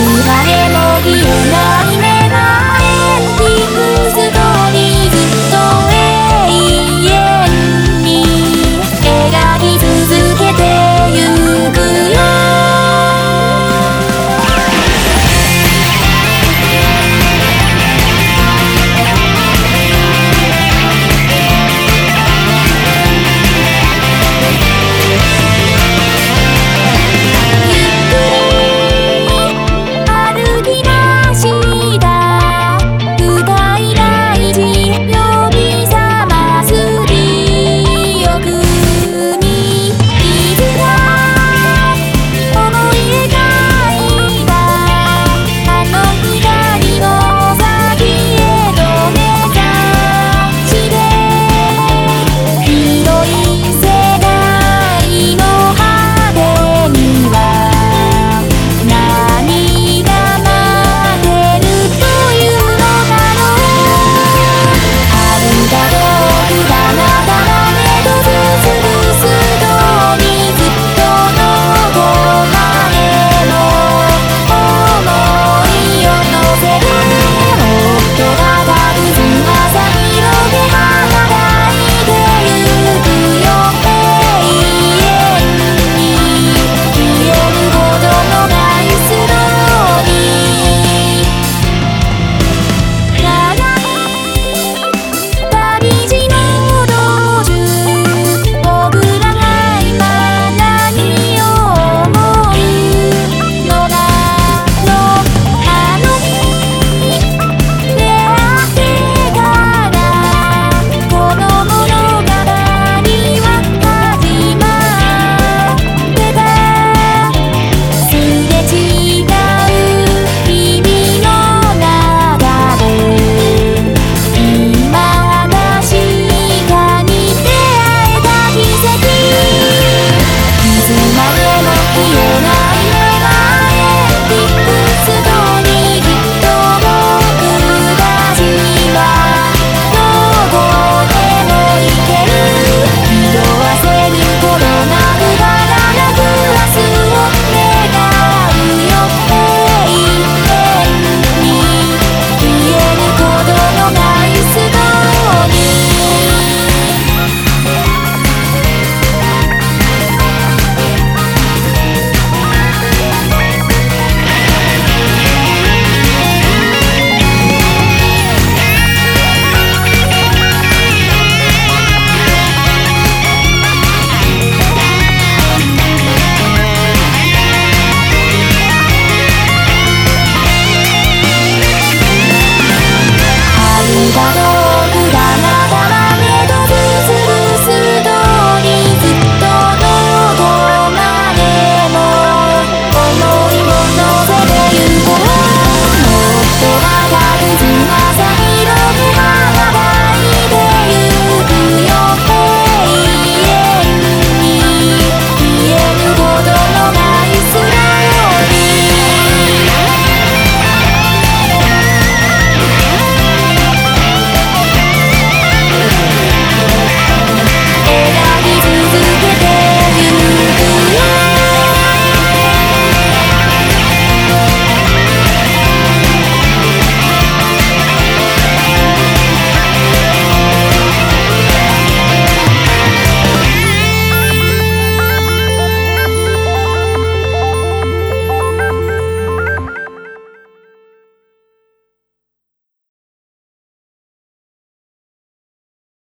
れも消えない